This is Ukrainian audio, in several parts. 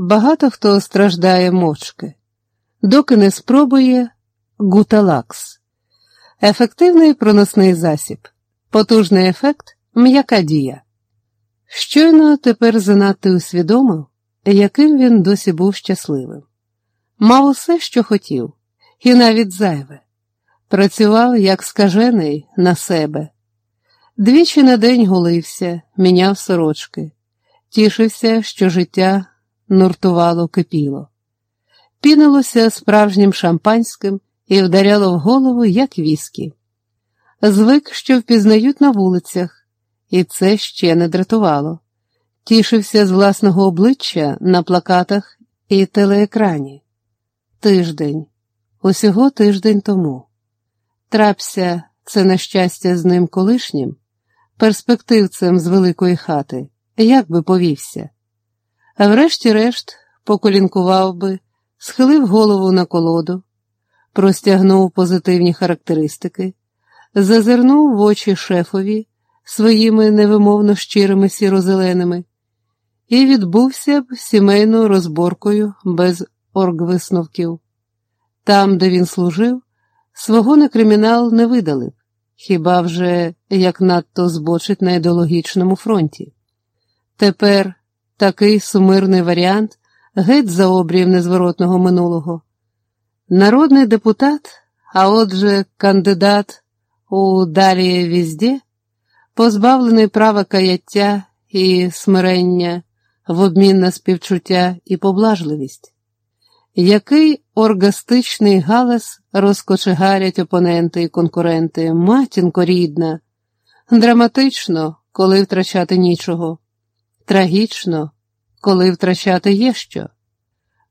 багато хто страждає мочки, доки не спробує гуталакс, ефективний проносний засіб, потужний ефект, м'яка дія. Щойно тепер занадто усвідомив, яким він досі був щасливим. Мав усе, що хотів, і навіть зайве. Працював як скажений на себе. Двічі на день голився, міняв сорочки, тішився, що життя нуртувало кипіло, пінилося справжнім шампанським і вдаряло в голову, як віскі. Звик, що впізнають на вулицях, і це ще не дратувало. Тішився з власного обличчя на плакатах і телеекрані. Тиждень, усього тиждень тому. Трапся це на щастя з ним колишнім, перспективцем з великої хати, як би повівся. А врешті-решт поколінкував би, схилив голову на колоду, простягнув позитивні характеристики, зазирнув в очі шефові своїми невимовно щирими сірозеленими і відбувся б сімейною розборкою без оргвисновків. Там, де він служив, свого на кримінал не видали, хіба вже як надто збочить на ідеологічному фронті. Тепер такий сумирний варіант геть за обрієм незворотного минулого. Народний депутат, а отже, кандидат у далі візді, позбавлений права каяття і смирення в обмін на співчуття і поблажливість. Який оргастичний галас розкочегарять опоненти і конкуренти, матінко рідна, драматично, коли втрачати нічого, трагічно, коли втрачати є що.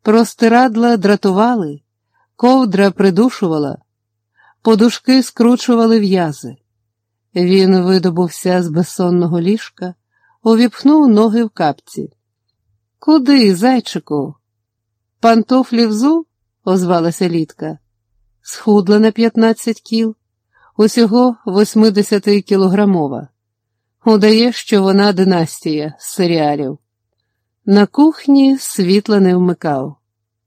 Простирадла дратували, ковдра придушувала, подушки скручували в'язи. Він видобувся з безсонного ліжка, увіпхнув ноги в капці. Куди, зайчику? Пантофлі взу? озвалася Літка. Схудла на 15 кіл, усього 80 кілограмова. Удає, що вона династія з серіалів. На кухні світла не вмикав,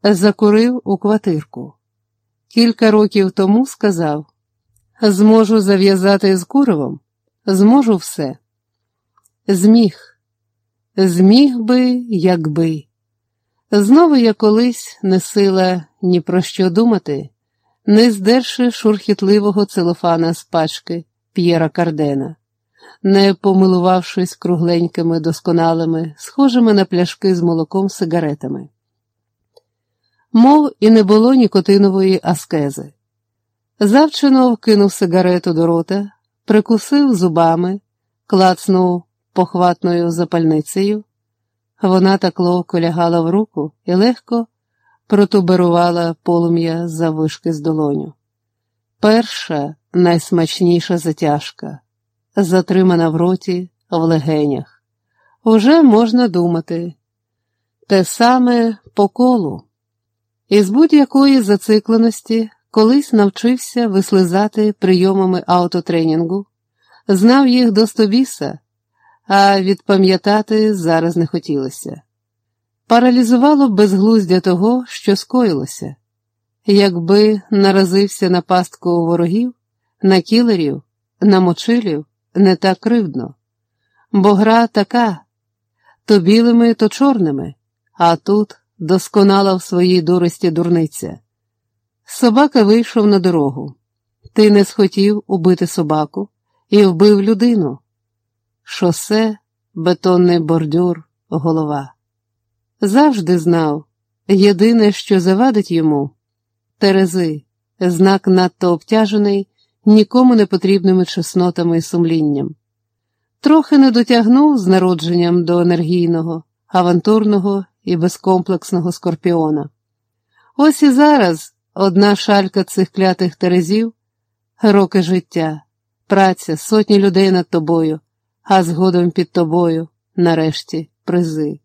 закурив у квартирку. Кілька років тому сказав: Зможу зав'язати з куривом, зможу все. Зміг, зміг би, якби. Знову я колись не сила ні про що думати, не здерши шурхітливого целофана з пачки П'єра Кардена, не помилувавшись кругленькими досконалими, схожими на пляшки з молоком сигаретами. Мов і не було нікотинової аскези. Завчено вкинув сигарету до рота, прикусив зубами, клацнув похватною запальницею. Вона так ловко лягала в руку і легко протуберувала полум'я за вишки з долоню. Перша найсмачніша затяжка, затримана в роті, в легенях. Уже можна думати. Те саме по колу. Із будь-якої зацикленості колись навчився вислизати прийомами аутотренінгу, знав їх до стобіса а відпам'ятати зараз не хотілося. Паралізувало безглуздя того, що скоїлося, якби наразився на пастку ворогів, на кілерів, на мочилів, не так кривдно, бо гра така то білими, то чорними, а тут досконала в своїй дурості дурниця. Собака вийшов на дорогу. Ти не схотів убити собаку і вбив людину шосе, бетонний бордюр, голова. Завжди знав єдине, що завадить йому Терези, знак надто обтяжений, нікому не потрібними чеснотами і сумлінням. Трохи не дотягнув з народженням до енергійного, авантурного і безкомплексного скорпіона. Ось і зараз одна шалька цих клятих терезів, роки життя, праця, сотні людей над тобою а згодом під тобою, нарешті, призи.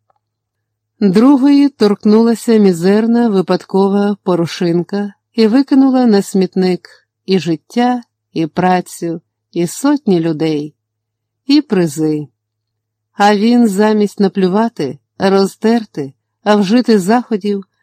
Другої торкнулася мізерна випадкова порошинка і викинула на смітник і життя, і працю, і сотні людей, і призи. А він замість наплювати, розтерти, а вжити заходів